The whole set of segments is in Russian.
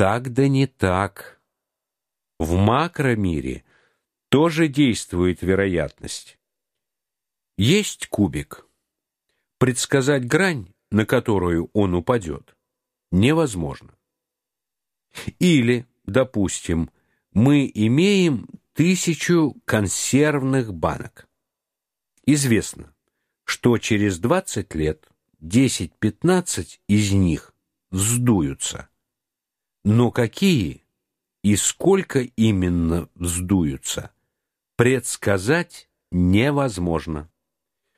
так да не так. В макромире тоже действует вероятность. Есть кубик. Предсказать грань, на которую он упадет, невозможно. Или, допустим, мы имеем тысячу консервных банок. Известно, что через 20 лет 10-15 из них вздуются. Но какие и сколько именно вздуются, предсказать невозможно.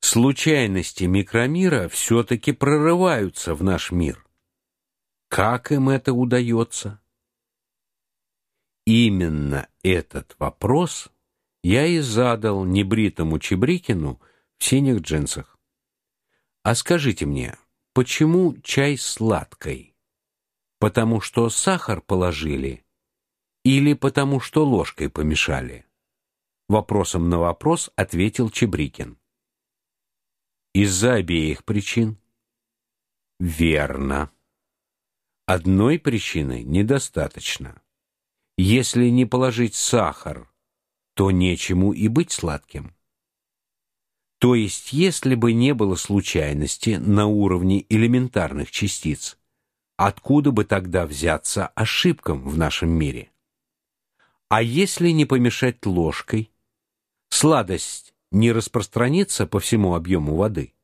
Случайности микромира все таки прорываются в наш мир. Как им это удается? Именно этот вопрос я и задал небритому Чебрикину в синих джинсах. А скажите мне, почему чай сладкий? Потому что сахар положили или потому что ложкой помешали? Вопросом на вопрос ответил Чебрикин. Из-за обеих причин. Верно. Одной причины недостаточно. Если не положить сахар, то нечему и быть сладким. То есть, если бы не было случайности на уровне элементарных частиц, откуда бы тогда взяться ошибкам в нашем мире? А если не помешать ложкой, сладость не распространится по всему объему воды.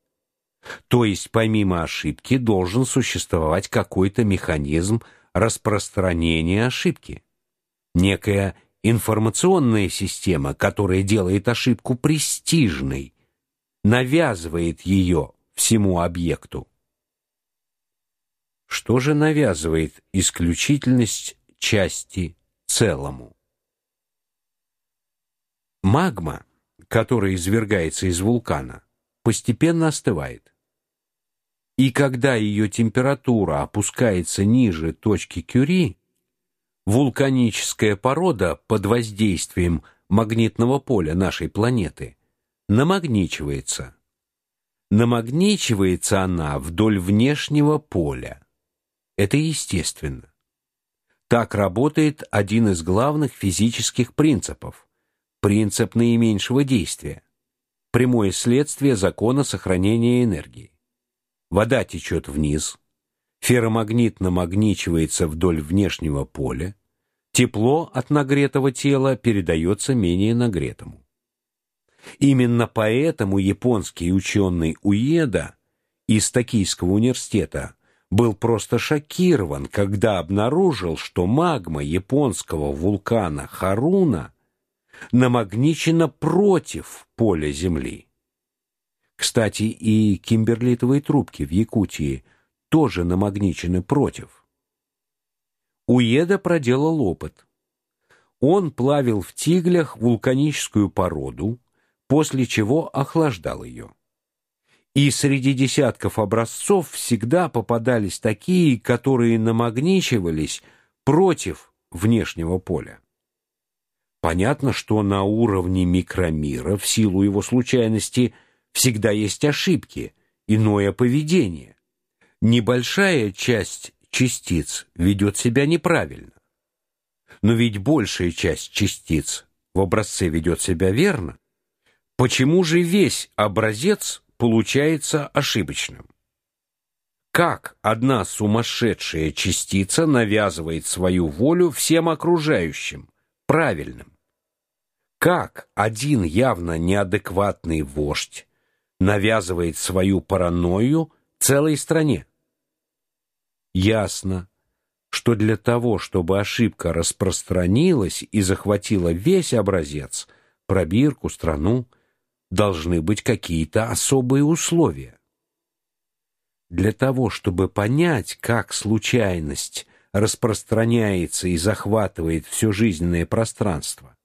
То есть, помимо ошибки должен существовать какой-то механизм распространения ошибки некая информационная система, которая делает ошибку престижной, навязывает ее всему объекту. Что же навязывает исключительность части целому? Магма, которая извергается из вулкана, постепенно остывает. И когда ее температура опускается ниже точки Кюри, вулканическая порода под воздействием магнитного поля нашей планеты намагничивается. Намагничивается она вдоль внешнего поля. Это естественно. Так работает один из главных физических принципов принцип наименьшего действия. Прямое следствие закона сохранения энергии. Вода течет вниз, ферромагнит намагничивается вдоль внешнего поля, тепло от нагретого тела передается менее нагретому. Именно поэтому японский ученый Уеда из Токийского университета был просто шокирован, когда обнаружил, что магма японского вулкана Харуна намагничена против поля Земли. Кстати, и кимберлитовые трубки в Якутии тоже намагничены против. Уеда проделал опыт. Он плавил в тиглях вулканическую породу, после чего охлаждал ее. И среди десятков образцов всегда попадались такие, которые намагничивались против внешнего поля. Понятно, что на уровне микромира, в силу его случайности, всегда есть ошибки, иное поведение. Небольшая часть частиц ведет себя неправильно. Но ведь большая часть частиц в образце ведет себя верно. Почему же весь образец получается ошибочным? Как одна сумасшедшая частица навязывает свою волю всем окружающим, правильным? Как один явно неадекватный вождь навязывает свою паранойю целой стране? Ясно, что для того, чтобы ошибка распространилась и захватила весь образец, пробирку, страну, должны быть какие-то особые условия. Для того, чтобы понять, как случайность распространяется и захватывает все жизненное пространство,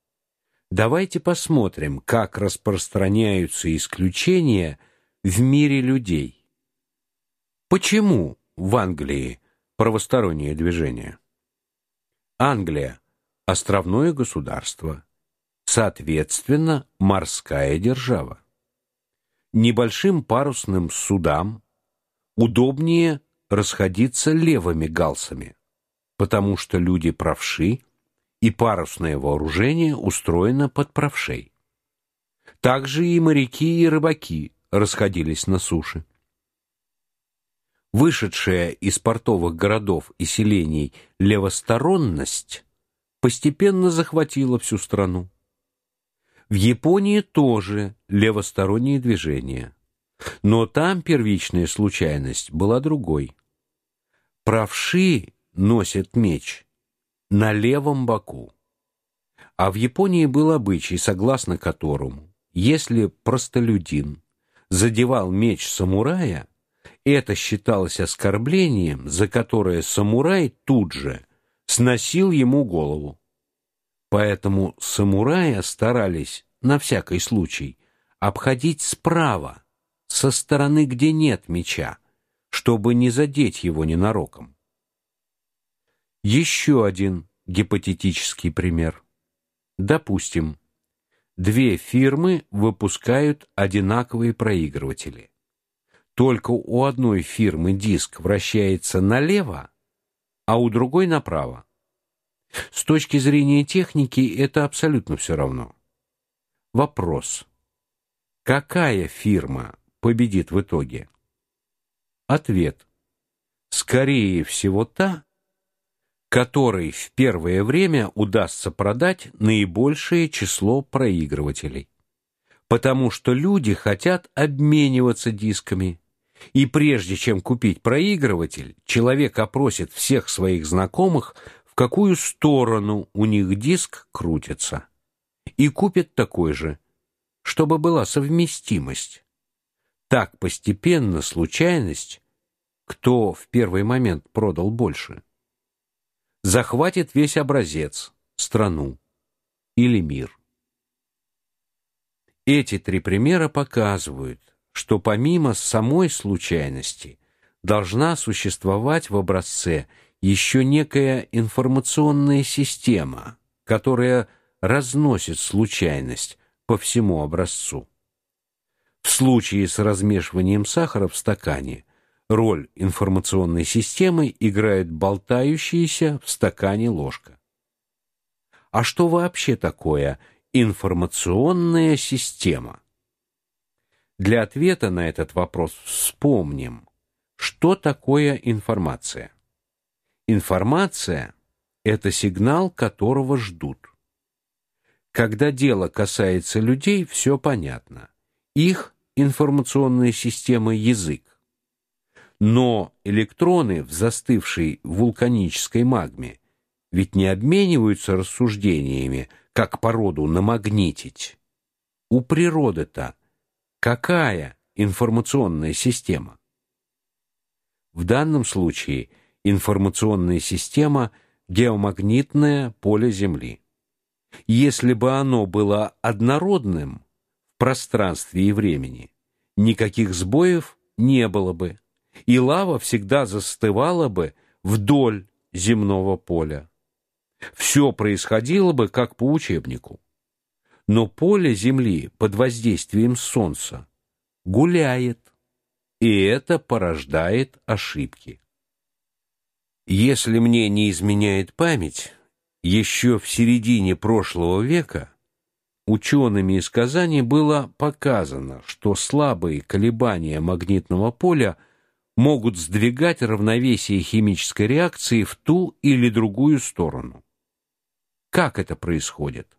Давайте посмотрим, как распространяются исключения в мире людей. Почему в Англии правостороннее движение? Англия островное государство, соответственно, морская держава. Небольшим парусным судам удобнее расходиться левыми галсами. потому что люди правши, и парусное вооружение устроено под правшей. Также и моряки и рыбаки расходились на суше. Вышедшая из портовых городов и селений левосторонность постепенно захватила всю страну. В Японии тоже левосторонние движения. Но там первичная случайность была другой. Правши носят меч на левом боку. А в Японии был обычай, согласно которому, если простолюдин задевал меч самурая, это считалось оскорблением, за которое самурай тут же сносил ему голову. Поэтому самурая старались на всякий случай обходить справа, со стороны, где нет меча, чтобы не задеть его ненароком. Еще один гипотетический пример. Допустим, две фирмы выпускают одинаковые проигрыватели. Только у одной фирмы диск вращается налево, а у другой направо. С точки зрения техники это абсолютно все равно. Вопрос: какая фирма победит в итоге? Ответ: скорее всего та, которой в первое время удастся продать наибольшее число проигрывателей. Потому что люди хотят обмениваться дисками. И прежде чем купить проигрыватель, человек опросит всех своих знакомых, какую сторону у них диск крутится, и купит такой же, чтобы была совместимость. Так постепенно случайность, кто в первый момент продал больше, захватит весь образец, страну или мир. Эти три примера показывают, что помимо самой случайности должна существовать в образце еще некая информационная система, которая разносит случайность по всему образцу. В случае с размешиванием сахара в стакане роль информационной системы играет болтающаяся в стакане ложка. А что вообще такое информационная система? Для ответа на этот вопрос вспомним, что такое информация. Информация это сигнал, которого ждут. Когда дело касается людей, все понятно. Их информационная система язык. Но электроны в застывшей вулканической магме ведь не обмениваются рассуждениями, как породу намагнитить. У природы-то какая информационная система? В данном случае информационная система геомагнитное поле Земли. Если бы оно было однородным в пространстве и времени, никаких сбоев не было бы и лава всегда застывала бы вдоль земного поля. Все происходило бы как по учебнику. Но поле Земли под воздействием солнца гуляет, и это порождает ошибки. Если мне не изменяет память, еще в середине прошлого века учеными из Казани было показано, что слабые колебания магнитного поля – могут сдвигать равновесие химической реакции в ту или другую сторону. Как это происходит?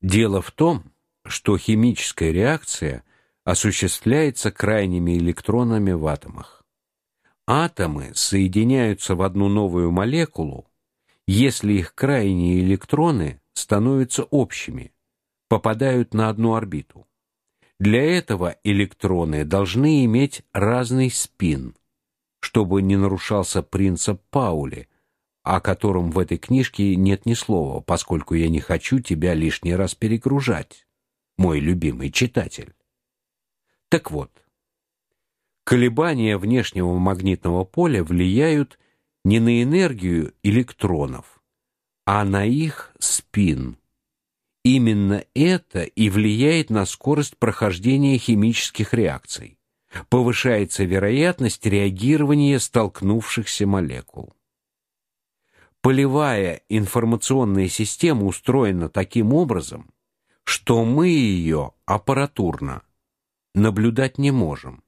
Дело в том, что химическая реакция осуществляется крайними электронами в атомах. Атомы соединяются в одну новую молекулу, если их крайние электроны становятся общими, попадают на одну орбиту. Для этого электроны должны иметь разный спин, чтобы не нарушался принцип Паули, о котором в этой книжке нет ни слова, поскольку я не хочу тебя лишний раз перегружать, мой любимый читатель. Так вот, колебания внешнего магнитного поля влияют не на энергию электронов, а на их спин. Именно это и влияет на скорость прохождения химических реакций. Повышается вероятность реагирования столкнувшихся молекул. Полевая информационная система устроена таким образом, что мы ее аппаратурно наблюдать не можем.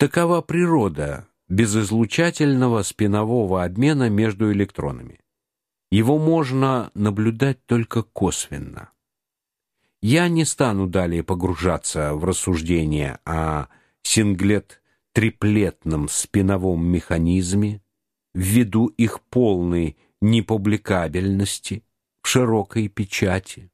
Такова природа безизлучательного спинового обмена между электронами. Его можно наблюдать только косвенно. Я не стану далее погружаться в рассуждения о синглет-триплетном спиновом механизме ввиду их полной непубликабельности в широкой печати.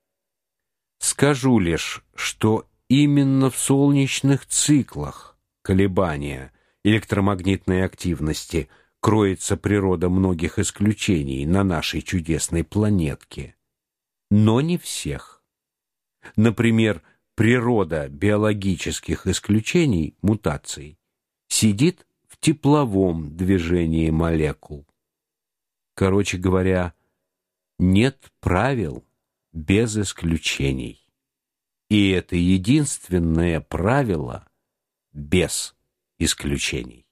Скажу лишь, что именно в солнечных циклах колебания электромагнитной активности кроется природа многих исключений на нашей чудесной планетке, но не всех. Например, природа биологических исключений, мутаций, сидит в тепловом движении молекул. Короче говоря, нет правил без исключений. И это единственное правило без исключений.